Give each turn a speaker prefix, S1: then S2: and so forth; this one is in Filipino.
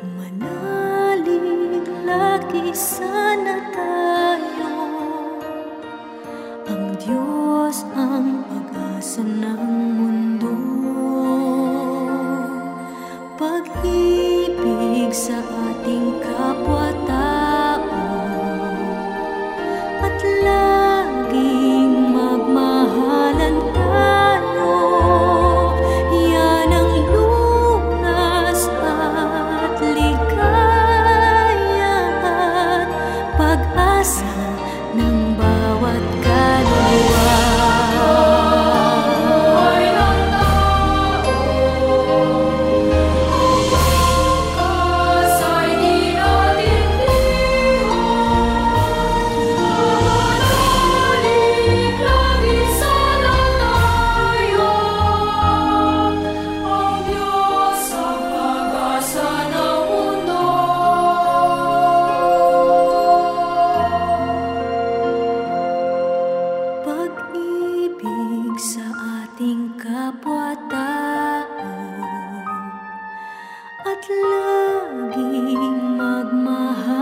S1: Manalig lagi sana tayo. Ang Diyos ang pag-asa ng pag-asa ng bawat at laging magmahal.